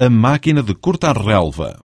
a máquina de cortar relva.